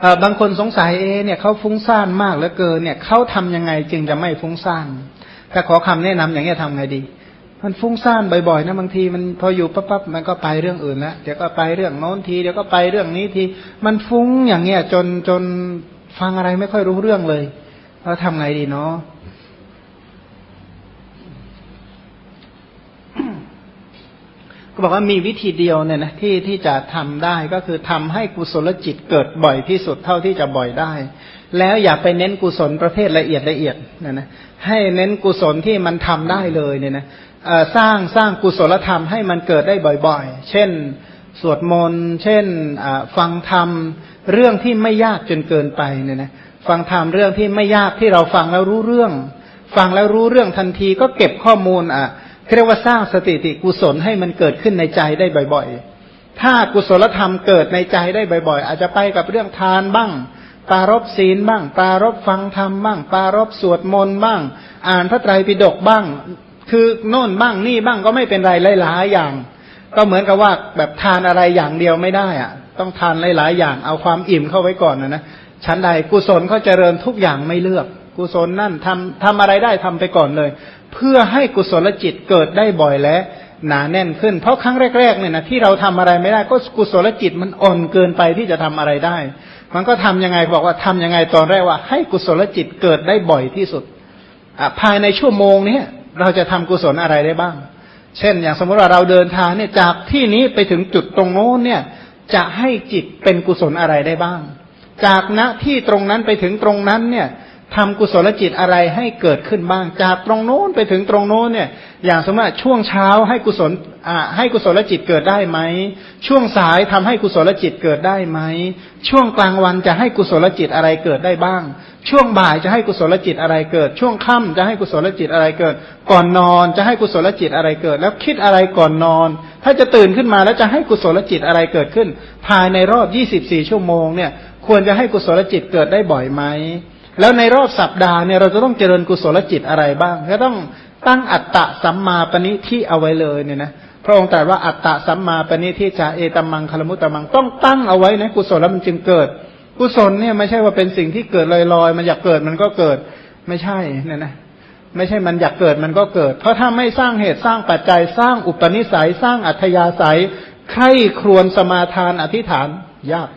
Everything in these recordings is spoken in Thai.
เออบางคนสงสัยเอเนี่ยเขาฟุ้งซ่านมากเหลือเกินเนี่ยเขาทำยังไงจึงจะไม่ฟุ้งซ่านถ้าขอคำแนะนำอย่างนี้ทำไงดี มันฟุ้งซ่านบ่อยๆนะบางทีมันพออยู่ปั๊บปั๊บมันก็ไปเรื่องอื่นแล้วเดี๋ยวก็ไปเรื่องโน้นทีเดี๋ยวก็ไปเรื่องนี้ทีมันฟุ้งอย่างเงี้ยจนจนฟังอะไรไม่ค่อยรู้เรื่องเลยเราทำไงดีเนาะ ก็บอกว่ามีวิธีเดียวเนี่ยนะที่ที่จะทำได้ก็คือทำให้กุศลจิตเกิดบ่อยที่สุดเท่าที่จะบ่อยได้ แล้วอย่าไปเน้นกุศลประเภทละเอียดละเอียดนะนะให้เน้นกุศลที่มันทำได้เลยเนี่ยนะสร้างสร้างกุศลธรรมให้มันเกิดได้บ่อยๆ เช่น สวดมนต์เช่นฟังธรรมเรื่องที่ไม่ยากจนเกินไปเนี่ยนะฟังธรรมเรื่องที่ไม่ยากที่เราฟังแล้วรู้เรื่อง ฟังแล้วรู้เรื่องทันทีก็เก็บข้อมูลอะ เรียกว่าสร้างสติติกุศลให้มันเกิดขึ้นในใจได้บ่อย ๆ ถ้ากุศลธรรมเกิดในใจได้บ่อย ๆ อาจจะไปกับเรื่องทานบ้าง ปารบศีลบ้าง ปารบฟังธรรมบ้าง ปารบสวดมนต์บ้าง อ่านพระไตรปิฎกบ้าง คือโน่นบ้างนี่บ้างก็ไม่เป็นไรหลายๆอย่าง ก็เหมือนกับว่าแบบทานอะไรอย่างเดียวไม่ได้อะต้องทานหลายๆอย่างเอาความอิ่มเข้าไว้ก่อนนะนะชั้นใดกุศลเขาเจริญทุกอย่างไม่เลือก กุศลนั่นทำทำอะไรได้ทำไปก่อนเลย เพื่อให้กุศลจิตเกิดได้บ่อยและหนาแน่นขึ้น เพราะครั้งแรกๆเนี่ยนะที่เราทำอะไรไม่ได้ก็กุศลจิตมันอ่อนเกินไปที่จะทำอะไรได้ มันก็ทํำยังไงบอกว่าทํำยังไงตอนแรกว่า ให้กุศลจิตเกิดได้บ่อยที่สุดภายในชั่วโมงนี้เราจะทำกุศลอะไรได้บ้าง เช่น อย่างสมมติว่าเราเดินทางเนี่ยจากที่นี้ไปถึงจุดตรงโน้นเนี่ย จะให้จิตเป็นกุศลอะไรได้บ้าง จากณที่ตรงนั้นไปถึงตรงนั้นเนี่ย ทำกุศลจิตอะไรให้เกิดขึ้นบ้าง จากตรงโน้นไปถึงตรงโน้นเนี่ย อย่างสมมติช่วงเช้าให้กุศลอ่าให้กุศลจิตเกิดได้ไหม ช่วงสายทำให้กุศลจิตเกิดได้ไหม ช่วงกลางวันจะให้กุศลจิตอะไรเกิดได้บ้าง ช่วงบ่ายจะให้กุศลจิตอะไรเกิด ช่วงค่ำจะให้กุศลจิตอะไรเกิด ก่อนนอนจะให้กุศลจิตอะไรเกิด แล้วคิดอะไรก่อนนอน ถ้าจะตื่นขึ้นมาแล้วจะให้กุศลจิตอะไรเกิดขึ้น ภายในรอบ 24 ชั่วโมงเนี่ย ควรจะให้กุศลจิตเกิดได้บ่อยไหม แล้วในรอบสัปดาห์เนี่ยเราจะต้องเจริญกุศลจิตอะไรบ้าง ก็ต้องตั้งอัตตะสัมมาปณิที่เอาไว้เลยเนี่ยนะพระองค์ตรัสว่าอัตตะสัมมาปณิที่จะเอตัมมังคลมุตตมังต้องตั้งเอาไว้นะกุศลแล้วมันจึงเกิด กุศลเนี่ยไม่ใช่ว่าเป็นสิ่งที่เกิดลอยๆ มันอยากเกิดมันก็เกิดไม่ใช่เนี่ยนะไม่ใช่มันอยากเกิดมันก็เกิด เพราะถ้าไม่สร้างเหตุสร้างปัจจัยสร้างอุปนิสัย สร้างอัธยาศัยใครครวนสมาทานอธิษฐาน ยาก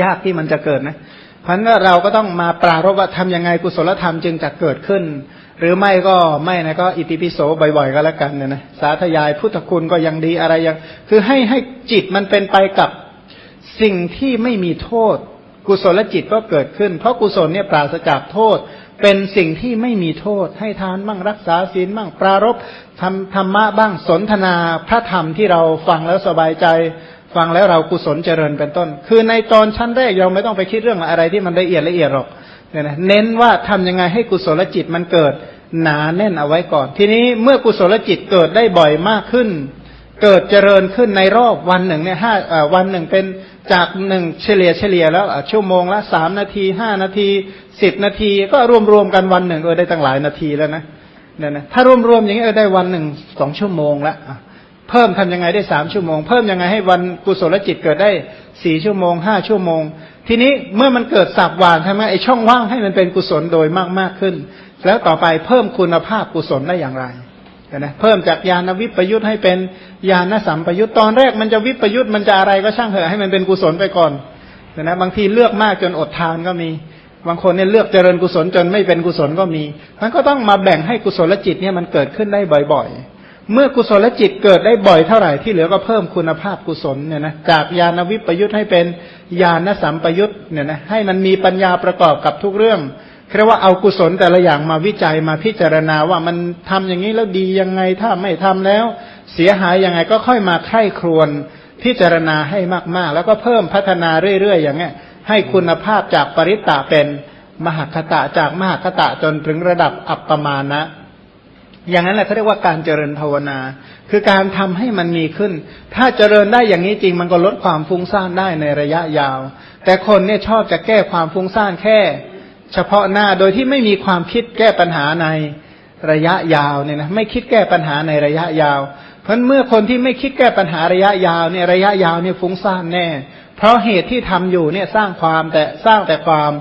ยากที่มันจะเกิดนะ เพราะนั้นเราก็ต้องมาปรารบว่าทำยังไงกุศลธรรมจึงจะเกิดขึ้น หรือไม่ก็ไม่นะก็อิติปิโสบ่อยๆก็แล้วกันเนี่ยนะสาธยายพุทธคุณก็ยังดีอะไรยัง คือให้ให้จิตมันเป็นไปกับสิ่งที่ไม่มีโทษ กุศลจิตก็เกิดขึ้น เพราะกุศลเนี่ยปราศจากโทษ เป็นสิ่งที่ไม่มีโทษ ให้ทานบ้างรักษาศีลบ้างปรารบทำธรรมะบ้างสนทนาพระธรรมที่เราฟังแล้วสบายใจ ฟังแล้วเรากุศลเจริญเป็นต้น คือในตอนชั้นแรกเราไม่ต้องไปคิดเรื่องอะไรที่มันละเอียดละเอียดหรอกเนี่ยนะเน้นว่าทำยังไงให้กุศลจิตมันเกิดหนาแน่นเอาไว้ก่อน ทีนี้เมื่อกุศลจิตเกิดได้บ่อยมากขึ้น เกิดเจริญขึ้นในรอบวันหนึ่งเนี่ยห้าวันหนึ่งเป็นจากหนึ่งเฉลี่ยเฉลี่ยแล้วชั่วโมงละสามนาทีห้านาทีสิบนาที ก็รวมรวมกันวันหนึ่งเออได้ตั้งหลายนาทีแล้วนะเนี่ยนะถ้ารวมรวมอย่างนี้เออได้วันหนึ่งสองชั่วโมงละ เพิ่มทำยังไงได้สามชั่วโมง เพิ่มยังไงให้วันกุศลจิตเกิดได้สี่ชั่วโมงห้าชั่วโมง ทีนี้เมื่อมันเกิดสับวานทำไมไอช่องว่างให้มันเป็นกุศลโดยมากมากขึ้น แล้วต่อไปเพิ่มคุณภาพกุศลได้อย่างไรนะเพิ่มจากยานวิปยุทธ์ให้เป็นยานสัมปยุทธ์ตอนแรกมันจะวิปยุทธ์มันจะอะไรก็ช่างเถอะให้มันเป็นกุศลไปก่อนนะบางทีเลือกมากจนอดทานก็มี บางคนเนี่ยเลือกเจริญกุศลจนไม่เป็นกุศลก็มีมันก็ต้องมาแบ่งให้กุศลจิตเนี่ยมันเกิดขึ้นได้บ่อยๆ เมื่อกุศลจิตเกิดได้บ่อยเท่าไหร่ที่เหลือก็เพิ่มคุณภาพกุศลเนี่ยนะจากญาณวิปยุทธ์ให้เป็นญาณสัมปยุทธ์เนี่ยนะให้มันมีปัญญาประกอบกับทุกเรื่องเรียกว่าเอากุศลแต่ละอย่างมาวิจัยมาพิจารณาว่ามันทำอย่างนี้แล้วดียังไงถ้าไม่ทำแล้ว เสียหายยังไงก็ค่อยมาไข้ครวนพิจารณาให้มากๆ แล้วก็เพิ่มพัฒนาเรื่อยๆ อย่างเงี้ยให้คุณภาพจากปริตตะเป็นมหคตะจากมหคตะจนถึงระดับอัปปมาณะ อย่างนั้นแหละเขาเรียกว่าการเจริญภาวนา คือการทำให้มันมีขึ้น ถ้าเจริญได้อย่างนี้จริงมันก็ลดความฟุ้งซ่านได้ในระยะยาว แต่คนเนี่ยชอบจะแก้ความฟุ้งซ่านแค่ เฉพาะหน้าโดยที่ไม่มีความคิดแก้ปัญหาในระยะยาวเนี่ยนะไม่คิดแก้ปัญหาในระยะยาว เพราะเมื่อคนที่ไม่คิดแก้ปัญหาระยะยาวเนี่ยระยะยาวเนี่ยฟุ้งซ่านแน่ เพราะเหตุที่ทำอยู่เนี่ยสร้างความแต่สร้างแต่ความ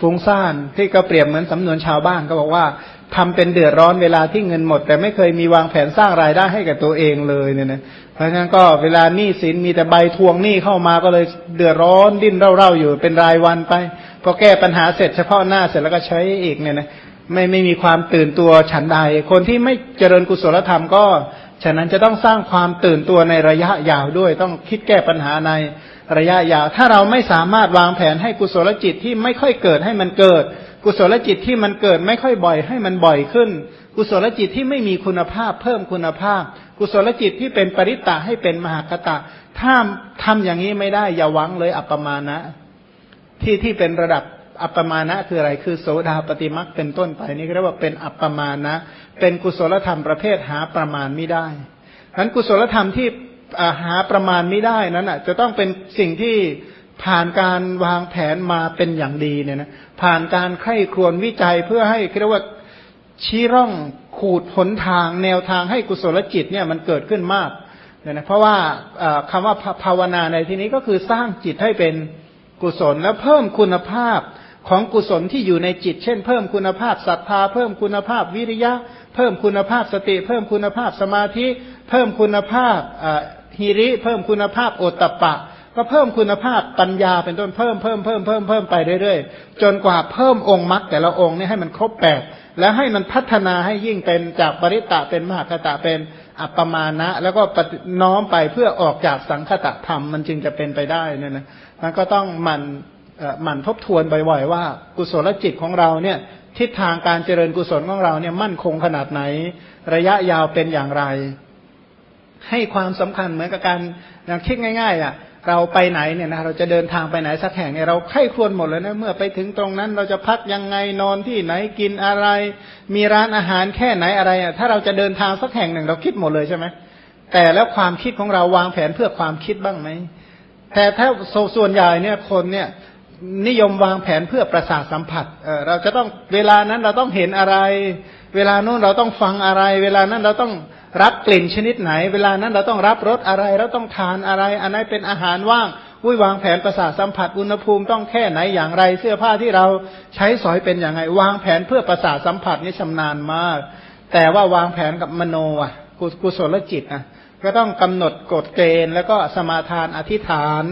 ฟุ้งซ่านที่ก็เปรียบเหมือนสำนวนชาวบ้านก็บอกว่า ทำเป็นเดือดร้อนเวลาที่เงินหมด แต่ไม่เคยมีวางแผนสร้างรายได้ให้กับตัวเองเลยเนี่ยนะเพราะฉะนั้นก็เวลาหนี้สินมีแต่ใบทวงหนี้เข้ามาก็เลยเดือดร้อนดิ้นเร่าๆอยู่เป็นรายวันไปพอแก้ปัญหาเสร็จเฉพาะหน้าเสร็จแล้วก็ใช้อีกเนี่ยนะไม่ไม่มีความตื่นตัวฉันใด คนที่ไม่เจริญกุศลธรรมก็ ฉะนั้นจะต้องสร้างความตื่นตัวในระยะยาวด้วย ต้องคิดแก้ปัญหาในระยะยาว ถ้าเราไม่สามารถวางแผนให้กุศลจิตที่ไม่ค่อยเกิดให้มันเกิด กุศลจิตที่มันเกิดไม่ค่อยบ่อยให้มันบ่อยขึ้น กุศลจิตที่ไม่มีคุณภาพเพิ่มคุณภาพ กุศลจิตที่เป็นปริตตะให้เป็นมหากตะ ถ้าทำอย่างนี้ไม่ได้อย่าหวังเลยอัปปมานะ ที่ที่เป็นระดับอัปปมานะคืออะไรคือโสดาปฏิมักเป็นต้นไปนี่เรียกว่าเป็นอัปปมานะ เป็นกุศลธรรมประเภทหาประมาณไม่ได้ฉะนั้นกุศลธรรมที่หาประมาณไม่ได้นั้นอะจะต้องเป็นสิ่งที่ผ่านการวางแผนมาเป็นอย่างดีเนี่ยนะ ผ่านการไข้ครวนวิจัยเพื่อให้เรียกว่าชี้ร่องขูดหนทางแนวทางให้กุศลจิตเนี่ยมันเกิดขึ้นมากเนี่ยนะเพราะว่าคำว่าภาวนาในที่นี้ก็คือสร้างจิตให้เป็นกุศลแล้วเพิ่มคุณภาพของกุศลที่อยู่ในจิต เช่น เพิ่มคุณภาพศรัทธา เพิ่มคุณภาพวิริยะ เพิ่มคุณภาพสติ เพิ่มคุณภาพสมาธิ เพิ่มคุณภาพฮิริ เพิ่มคุณภาพโอตตะปะ ก็เพิ่มคุณภาพปัญญาเป็นต้นเพิ่มเพิ่มเพิ่มเพิ่มเพิ่มไปเรื่อยๆ จนกว่าเพิ่มองค์มรรคแต่ละองค์นี่ให้มันครบแปดแล้วให้มันพัฒนาให้ยิ่งเป็นจากปริตะเป็นมหคตะเป็นอัปปมานะแล้วก็น้อมไปเพื่อออกจากสังคตะธรรมมันจึงจะเป็นไปได้เนี่ยนะมันก็ต้องมันหมั่นทบทวนบ่อยๆว่า กุศลจิตของเราเนี่ยทิศทางการเจริญกุศลของเราเนี่ยมั่นคงขนาดไหน ระยะยาวเป็นอย่างไร ให้ความสำคัญเหมือนกับการอย่างคิดง่าย ๆ อะ เราไปไหนเนี่ยนะเราจะเดินทางไปไหนสักแห่งเนี่ยเราไข้ควรหมดเลยนะเมื่อไปถึงตรงนั้น เราจะพักยังไงนอนที่ไหนกินอะไร มีร้านอาหารแค่ไหนอะไรอะถ้าเราจะเดินทางสักแห่งหนึ่งเราคิดหมดเลยใช่ไหมแต่แล้วความคิดของเราวางแผนเพื่อความคิดบ้างไหมแต่ถ้าส่วนใหญ่เนี่ยคนเนี่ยนิยมวางแผนเพื่อประสาทสัมผัสเออเราจะต้องเวลานั้นเราต้องเห็นอะไร เวลานู้นเราต้องฟังอะไร เวลานั้นเราต้อง รับกลิ่นชนิดไหน เวลานั้นเราต้องรับรสอะไรเราต้องทานอะไรอันนั้นเป็นอาหารว่างวุ้ยวางแผนประสาทสัมผัสอุณหภูมิต้องแค่ไหนอย่างไร เสื้อผ้าที่เราใช้สอยเป็นอย่างไรวางแผนเพื่อประสาทสัมผัสนี่ชำนาญมาก แต่ว่าวางแผนกับมโนอะกุศลจิตอะก็ต้องกำหนดกฎเกณฑ์ แล้วก็สมาทานอธิษฐาน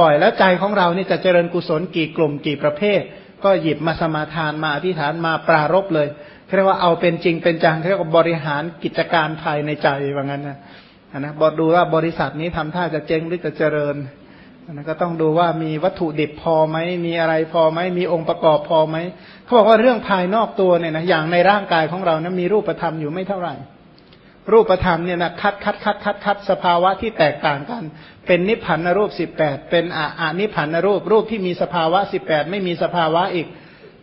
บ่อยๆ แล้วใจของเรานี่จะเจริญกุศลกี่กลุ่มกี่ประเภท ก็หยิบมาสมาทานมาอธิษฐานมาปรารบเลย เรียกว่าเอาเป็นจริงเป็นจังเรียกว่าบริหารกิจการภายในใจว่างั้นนะนะบอดูว่าบริษัทนี้ทำท่าจะเจ๊งหรือจะเจริญนะก็ต้องดูว่ามีวัตถุดิบพอไหมมีอะไรพอไหมมีองค์ประกอบพอไหมเขาบอกว่าเรื่องภายนอกตัวเนี่ยนะอย่างในร่างกายของเรานะมีรูปธรรมอยู่ไม่เท่าไหร่ รูปธรรมเนี่ยนะคัดคัดคัดคัดคัดสภาวะที่แตกต่างกัน เป็นนิพพานรูปสิบแปดเป็นอาอานิพพานรูปรูปที่มีสภาวะสิบแปดไม่มีสภาวะอีก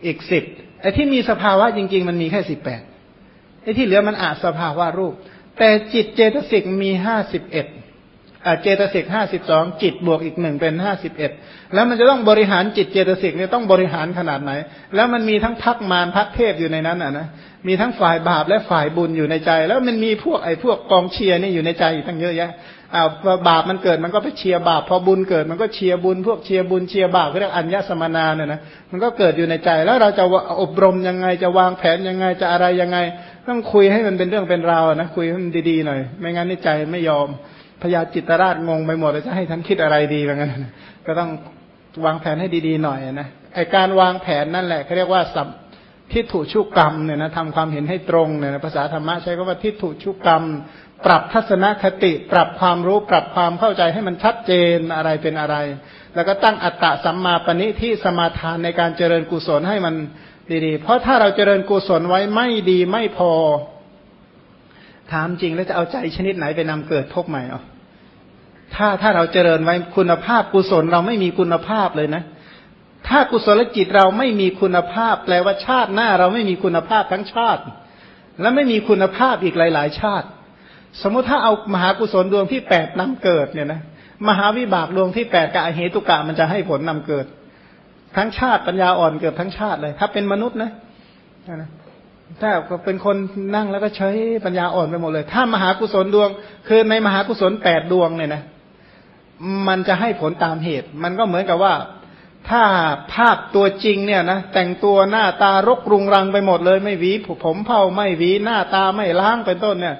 อีกสิบ ไอ้ที่มีสภาวะจริง ๆ มันมีแค่สิบแปดไอ้ที่เหลือมันอาสภาวะรูป แต่จิตเจตสิกมีห้าสิบเอ็ดเจตสิกห้าสิบสองจิตบวกอีกหนึ่งเป็นห้าสิบเอ็ดแล้วมันจะต้องบริหารจิตเจตสิกเนี่ยต้องบริหารขนาดไหน แล้วมันมีทั้งพรรคมารพรรคเทพอยู่ในนั้นอะนะมีทั้งฝ่ายบาปและฝ่ายบุญอยู่ในใจ แล้วมันมีพวกไอ้พวกกองเชียร์นี่อยู่ในใจอีกตั้งเยอะแยะ อ้าวบาปมันเกิดมันก็ไปเชียร์บาป พอบุญเกิดมันก็เชียร์บุญ พวกเชียร์บุญเชียร์บาปเรียกอัญญสมานาเนี่ยนะมันก็เกิดอยู่ในใจแล้วเราจะอบรมยังไงจะวางแผนยังไงจะอะไรยังไง ต้องคุยให้มันเป็นเรื่องเป็นราวนะคุยให้มันดีๆหน่อย ไม่งั้นในใจไม่ยอมพญาจิตราชงงไปหมดเลยจะให้ท่านคิดอะไรดีแบบนั้นก็ต้องวางแผนให้ดีๆหน่อยนะไอการวางแผนนั่นแหละเขาเรียกว่าสัมทิฏฐุชุกกรรมเนี่ยนะทำความเห็นให้ตรงเนี่ยภาษาธรรมะใช้คำว่าทิฏฐุชุกกรรม ปรับทัศนคติ ปรับความรู้ปรับความเข้าใจให้มันชัดเจนอะไรเป็นอะไร แล้วก็ตั้งอัตตะสัมมาปณิที่สมาทานในการเจริญกุศลให้มันดีๆ เพราะถ้าเราเจริญกุศลไว้ไม่ดีไม่พอ ถามจริงแล้วจะเอาใจชนิดไหนไปนำเกิดพบใหม่อะถ้าถ้าเราเจริญไว้คุณภาพกุศลเราไม่มีคุณภาพเลยนะ ถ้ากุศลจิตเราไม่มีคุณภาพ แปลว่าชาติหน้าเราไม่มีคุณภาพทั้งชาติ และไม่มีคุณภาพอีกหลาย ๆ ชาติ สมมติถ้าเอามหากุศลดวงที่แปดนำเกิดเนี่ยนะมหาวิบากดวงที่แปดกับอเหตุกะมันจะให้ผลนำเกิด ทั้งชาติปัญญาอ่อนเกิดทั้งชาติเลย ถ้าเป็นมนุษย์นะนะถ้าเป็นคนนั่งแล้วก็ใช้ปัญญาอ่อนไปหมดเลย ถ้ามหากุศลดวง คือในมหากุศลแปดดวงเนี่ยนะมันจะให้ผลตามเหตุ มันก็เหมือนกับว่า ถ้าภาพตัวจริงเนี่ยนะแต่งตัวหน้าตารกรุงรังไปหมดเลย ไม่หวีผมเผาไม่หวีหน้าตาไม่ล้างเป็นต้นเนี่ย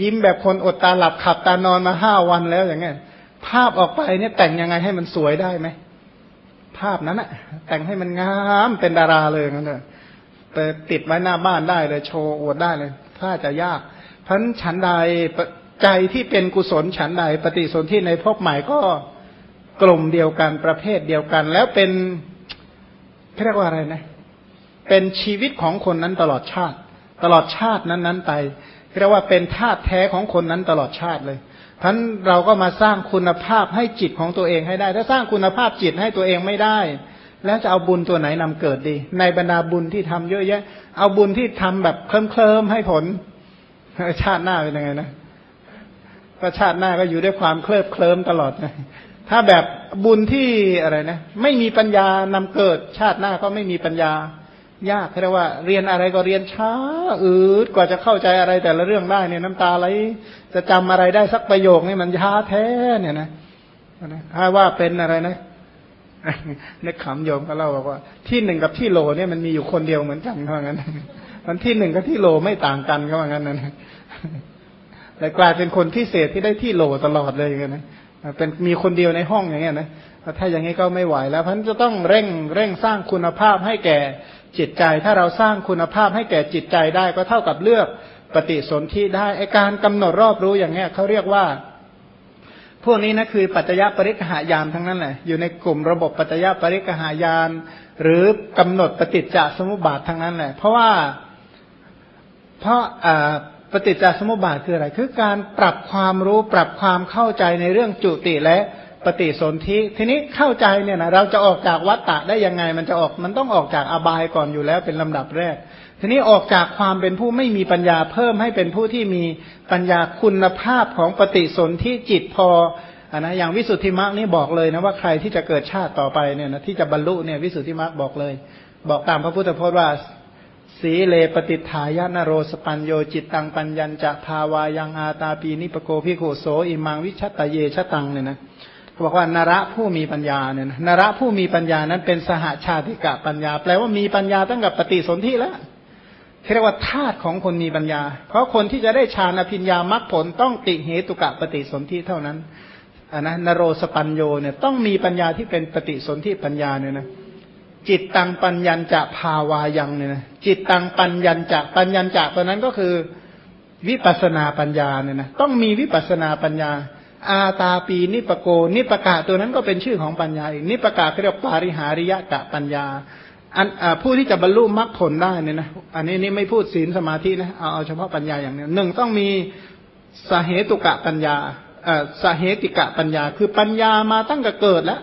ยิ้มแบบคนอดตาหลับขับตานอนมาห้าวันแล้วอย่างเงี้ยภาพออกไปเนี่ยแต่งยังไงให้มันสวยได้ไหมภาพนั้นอะแต่งให้มันงามเป็นดาราเลยนั่นแหละแต่ติดไว้หน้าบ้านได้เลยโชว์อวดได้เลย ถ้าจะยากพันฉันใดใจที่เป็นกุศลฉันใด ปฏิสนธิในภพใหม่ก็กลุ่มเดียวกันประเภทเดียวกัน แล้วเป็นเรียกว่าอะไรนะ เป็นชีวิตของคนนั้นตลอดชาติ ตลอดชาตินั้นๆไป เรียกว่าเป็นธาตุแท้ของคนนั้นตลอดชาติเลยท่านเราก็มาสร้างคุณภาพให้จิตของตัวเองให้ได้ ถ้าสร้างคุณภาพจิตให้ตัวเองไม่ได้ แล้วจะเอาบุญตัวไหนนำเกิดดี ในบรรดาบุญที่ทำเยอะแยะ เอาบุญที่ทำแบบเคลิ้มเคลิมให้ผลชาติหน้าเป็นยังไงนะก็ชาติหน้าก็อยู่ด้วยความเคลิบเคลิ้มตลอดนะถ้าแบบบุญที่อะไรนะ ไม่มีปัญญานำเกิดชาติหน้าก็ไม่มีปัญญา ยากเรียกว่าเรียนอะไรก็เรียนช้าอืดกว่าจะเข้าใจอะไรแต่ละเรื่องได้เนี่ยน้ำตาไหลจะจำอะไรได้สักประโยคนี่มันช้าแท้เนี่ยนะถ้าว่าเป็นอะไรนะนึกขำโยมก็เล่าบอกว่า ที่หนึ่งกับที่โลเนี่ยมันมีอยู่คนเดียวเหมือนกันเขาว่างั้นมันที่หนึ่งกับที่โลไม่ต่างกันเขาว่างั้นนะแต่กลายเป็นคนพิเศษที่ได้ที่โลตลอดเลยอย่างเงี้ยนะเป็นมีคนเดียวในห้องอย่างเงี้ยนะถ้าอย่างนี้ก็ไม่ไหวแล้วเพราะฉะนั้นจะต้องเร่งเร่งสร้างคุณภาพให้แก่ จิตใจถ้าเราสร้างคุณภาพให้แก่จิตใจได้ก็เท่ากับเลือกปฏิสนธิได้ไอการกำหนดรอบรู้อย่างเงี้ยเขาเรียกว่า พวกนี้นะคือปัจจยปริกหายานทั้งนั้นแหละอยู่ในกลุ่มระบบปัจจยปริกหายาน หรือกำหนดปฏิจจสมุปบาททั้งนั้นแหละ เพราะว่าเพราะปฏิจจสมุปบาทคืออะไร คือการปรับความรู้ปรับความเข้าใจในเรื่องจุติและ ปฏิสนธิทีนี้เข้าใจเนี่ยนะเราจะออกจากวัฏฏะได้ยังไง มันจะออกมันต้องออกจากอบายก่อนอยู่แล้วเป็นลำดับแรก ทีนี้ออกจากความเป็นผู้ไม่มีปัญญาเพิ่มให้เป็นผู้ที่มีปัญญาคุณภาพของปฏิสนธิจิตพออันนะอย่างวิสุทธิมรรคนี่บอกเลยนะว่าใครที่จะเกิดชาติต่อไปเนี่ยนะที่จะบรรลุเนี่ยวิสุทธิมรรคบอกเลย บอกตามพระพุทธพจน์ว่าสีเลปฏิทายานโรสปัญโยจิตตังปัญญัญจะภาวายังอาตาปีนิปโกพิโคโสอิมังวิชตตเยชตังเนี่ยนะ บอกว่านระผู้มีปัญญาเนี่ยนะนระผู้มีปัญญานั้นเป็นสหาชาติกะปัญญา แปลว่ามีปัญญาตั้งกับปฏิสนธิแล้วเรียกว่าธาตุของคนมีปัญญา เพราะคนที่จะได้ฌานอภิญญามรรคผลต้องติเหตุกะปฏิสนธิเท่านั้นอันนะนโรสปัญโยเนี่ยต้องมีปัญญาที่เป็นปฏิสนธิปัญญาเนี่ยนะจิตตังปัญญัญจะภาวายังเนี่ยนะจิตตังปัญญัญจะปัญญัญจะตัวนั้นก็คือวิปัสนาปัญญาเนี่ยนะต้องมีวิปัสนาปัญญา อาตาปีนิปโก นิปกะตัวนั้นก็เป็นชื่อของปัญญาอีกนิปกะเรียกปาริหาริยะกะปัญญาอันผู้ที่จะบรรลุมรรคผลได้เนี่ยนะอันนี้นี่ไม่พูดศีลสมาธินะเอาเอาเฉพาะปัญญาอย่างนี้หนึ่งต้องมีสเหตุกะปัญญาสเหติกะปัญญา คือปัญญามาตั้งแต่เกิดแล้ว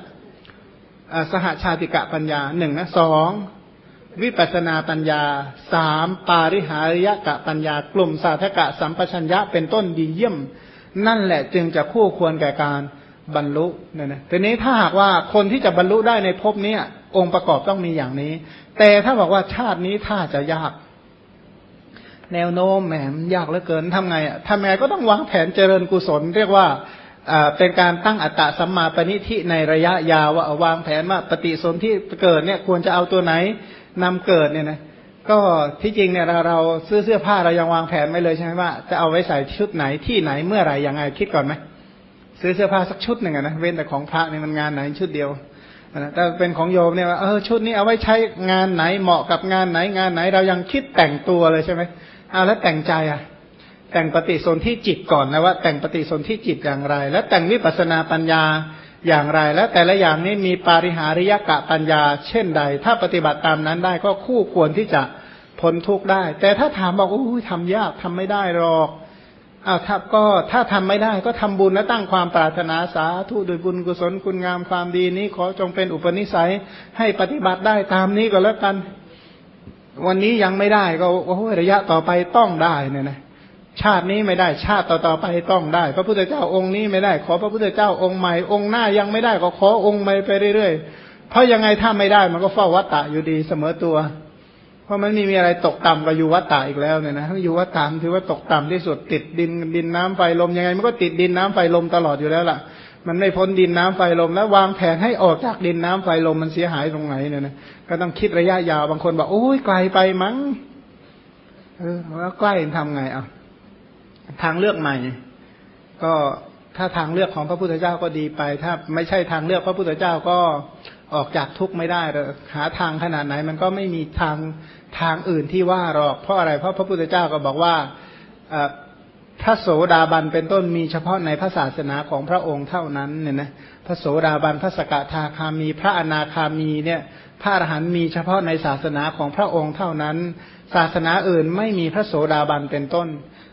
สหชาติกะปัญญาหนึ่งนะสองวิปัสนาปัญญาสามปาริหาริยกะปัญญากลุ่มสาธกะสัมปชัญญะเป็นต้นดีเยี่ยม นั่นแหละจึงจะคู่ควรแก่การบรรลุเนี่ยนะทีนี้ถ้าหากว่าคนที่จะบรรลุได้ในภพนี้องค์ประกอบต้องมีอย่างนี้ แต่ถ้าบอกว่าชาตินี้ถ้าจะยาก แนวโน้มแหมยากเหลือเกินทำไงอะทำไงก็ต้องวางแผนเจริญกุศล เรียกว่าเป็นการตั้งอัตตะสัมมาปณิทิในระยะยาวว่าวางแผนว่าปฏิสนธิเกิดเนี่ยควรจะเอาตัวไหนนำเกิดเนี่ยนะ ก็ที่จริงเนี่ยเราเราซื้อเสื้อผ้าเรายังวางแผนไม่เลยใช่ไหมว่าจะเอาไว้ใส่ชุดไหนที่ไหนเมื่อไหร่ยังไงคิดก่อนไหมซื้อเสื้อผ้าสักชุดหนึ่งนะเว้นแต่ของพระเนี่ยมันงานไหนชุดเดียวนะถ้าเป็นของโยมเนี่ยว่าเออชุดนี้เอาไว้ใช้งานไหนเหมาะกับงานไหนงานไหน เรายังคิดแต่งตัวเลยใช่ไหมเอาแล้วแต่งใจอะ แต่งปฏิสนธิจิตก่อนนะว่า แต่งปฏิสนธิจิตอย่างไร และแต่งวิปัสนาปัญญา อย่างไรและแต่ละอย่างนี้มีปาริหาริยกะปัญญา เช่นใด ถ้าปฏิบัติตามนั้นได้ก็คู่ควรที่จะพ้นทุกข์ได้ แต่ถ้าถามบอกโอ้ยทำยากทำไม่ได้หรอกอ้าวถ้าก็ถ้าทำไม่ได้ก็ทำบุญและตั้งความปรารถนาสาธุโดยบุญกุศลคุณงามความดีนี้ขอจงเป็นอุปนิสัยให้ปฏิบัติได้ตามนี้ก็แล้วกัน วันนี้ยังไม่ได้ก็โอ้ยระยะต่อไปต้องได้เนี่ยนะ ชาตินี้ไม่ได้ชาติต่อๆไปต้องได้ พระพุทธเจ้าองค์นี้ไม่ได้ ขอพระพุทธเจ้าองค์ใหม่องค์หน้ายังไม่ได้ก็ขอองค์ใหม่ไปเรื่อยๆเพราะยังไงถ้าไม่ได้มันก็เฝ้าวัตตะอยู่ดีเสมอตัว เพราะมันไม่มีอะไรตกต่ำกว่าอยู่วัตตะอีกแล้วเนี่ยนะอยู่วัตตะถือว่าตกต่ำที่สุดติดดินดินน้ำไฟลมยังไงมันก็ติดดินน้ำไฟลมตลอดอยู่แล้วล่ะ มันไม่พ้นดินน้ำไฟลมแล้ววางแผนให้ออกจากดินน้ำไฟลมมันเสียหายตรงไหนเนี่ยนะก็ต้องคิดระยะยาวบางคนบอกโอ้ยไกลไปมั้งเออแล้วใกล้ทำไงอะ ทางเลือกใหม่ ก็ถ้าทางเลือกของพระพุทธเจ้าก็ดีไป ถ้าไม่ใช่ทางเลือกพระพุทธเจ้าก็ออกจากทุกข์ไม่ได้เลยหาทางขนาดไหน มันก็ไม่มีทางทางอื่นที่ว่าหรอกเพราะอะไรเพราะพระพุทธเจ้าก็บอกว่าพระโสดาบันเป็นต้นมีเฉพาะในพระศาสนาของพระองค์เท่านั้นเนี่ยนะพระโสดาบันพระสกทาคามี พระอนาคามีเนี่ยพระอรหันต์มีเฉพาะในศาสนาของพระองค์เท่านั้น ศาสนาอื่นไม่มีพระโสดาบันเป็นต้น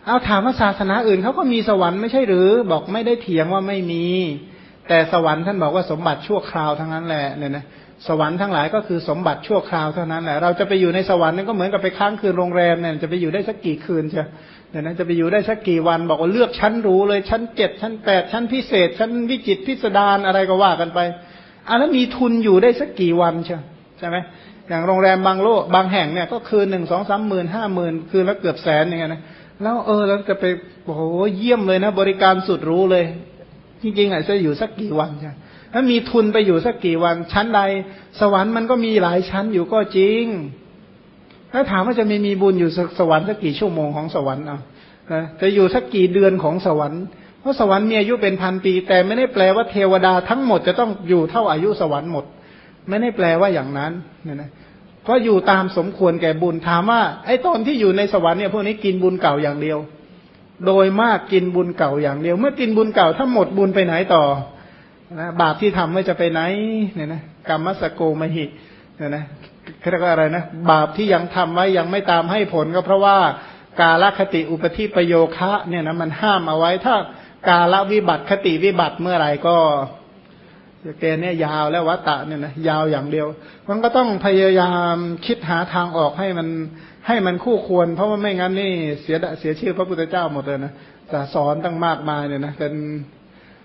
เอาถามว่าศาสนาอื่นเขาก็มีสวรรค์ไม่ใช่หรือ บอกไม่ได้เถียงว่าไม่มี แต่สวรรค์ท่านบอกว่าสมบัติชั่วคราวทั้งนั้นแหละเนี่ยนะสวรรค์ทั้งหลายก็คือสมบัติชั่วคราวเท่านั้นแหละเราจะไปอยู่ในสวรรค์นั่นก็เหมือนกับไปค้างคืนโรงแรมเนี่ยจะไปอยู่ได้สักกี่คืนเชียวเนี่ยนะจะไปอยู่ได้สักกี่วันบอกว่าเลือกชั้นรู้เลยชั้นเจ็ดชั้นแปดชั้นพิเศษ ชั้นวิจิตพิสดารอะไรก็ว่ากันไปอันนั้นมีทุนอยู่ได้สักกี่วันเชียวใช่ไหมอย่างโรงแรมบางโลกบางแห่งเนี่ยก็คืนหนึ่งสองสามหมื่นห้าหมื่นคืนแล้วเกือบแสนอย่างเงี้ยนะ แล้วเออแล้วจะไปโอ้โหเยี่ยมเลยนะ บริการสุดรู้เลย จริงๆอาจจะอยู่สักกี่วันใช่ถ้ามีทุนไปอยู่สักกี่วัน ชั้นใด สวรรค์มันก็มีหลายชั้นอยู่ก็จริง ถ้าถามว่าจะมีมีบุญอยู่สวรรค์สักกี่ชั่วโมงของสวรรค์เอานะจะอยู่สักกี่เดือนของสวรรค์เพราะสวรรค์มีอายุเป็นพันปี แต่ไม่ได้แปลว่าเทวดาทั้งหมดจะต้องอยู่เท่าอายุสวรรค์หมด ไม่ได้แปลว่าอย่างนั้นเนี่ยนะ เพราะอยู่ตามสมควรแก่บุญถามว่า ไอ้ตอนที่อยู่ในสวรรค์เนี่ยพวกนี้กินบุญเก่าอย่างเดียว โดยมากกินบุญเก่าอย่างเดียว เมื่อกินบุญเก่าถ้าหมดบุญไปไหนต่อนะบาปที่ทำไม่จะไปไหนเนี่ยนะกรรมสโกมหิเนี่ยนะเรียกว่าอะไรนะบาปที่ยังทำไว้ยังไม่ตามให้ผลก็เพราะว่ากาลคติอุปธิประโยคะเนี่ยนะมันห้ามเอาไว้ถ้ากาลวิบัติคติวิบัติเมื่อไหร่ก็ เกเนี่ยยาวแล้ววัตตะเนี่ยนะยาวอย่างเดียว มันก็ต้องพยายามคิดหาทางออกให้มันให้มันคู่ควร เพราะว่าไม่งั้นนี่เสียเสียชื่อพระพุทธเจ้าหมดเลยนะแต่สอนตั้งมากมายเนี่ยนะเป็น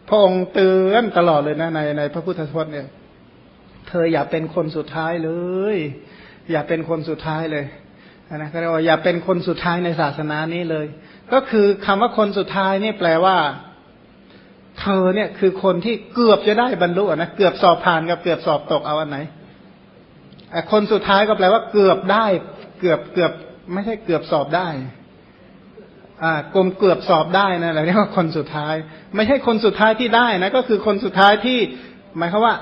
พระองค์เตือนตลอดเลยนะในในพระพุทธทศเนี่ย เธออย่าเป็นคนสุดท้ายเลย อย่าเป็นคนสุดท้ายเลยนะก็เรียกว่าอย่าเป็นคนสุดท้ายในศาสนานี้เลย ก็คือคำว่าคนสุดท้ายนี่แปลว่า เธอเนี่ยคือคนที่เกือบจะได้บรรลุนะเกือบสอบผ่านกับเกือบสอบตกเอาอันไหนคนสุดท้ายก็แปลว่าเกือบได้ เกือบเกือบไม่ใช่เกือบสอบได้อ่ากลมเกือบสอบได้นะเราเรียกว่าคนสุดท้าย ไม่ใช่คนสุดท้ายที่ได้นะก็คือคนสุดท้ายที่ หมายความว่า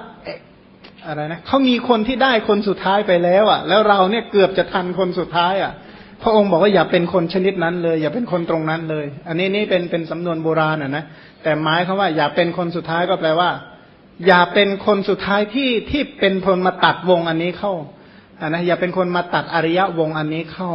อะไรนะเขามีคนที่ได้คนสุดท้ายไปแล้วอะ แล้วเราเนี่ยเกือบจะทันคนสุดท้ายอะ พระองค์บอกว่าอย่าเป็นคนชนิดนั้นเลย อย่าเป็นคนตรงนั้นเลย อันนี้นี่เป็นเป็นสำนวนโบราณอะนะแต่หมายคำว่า อย่าเป็นคนสุดท้ายก็แปลว่า อย่าเป็นคนสุดท้ายที่ที่เป็นคนมาตัดวงอันนี้เข้าอะนะอย่าเป็นคนมาตัดอริยะวงอันนี้เข้า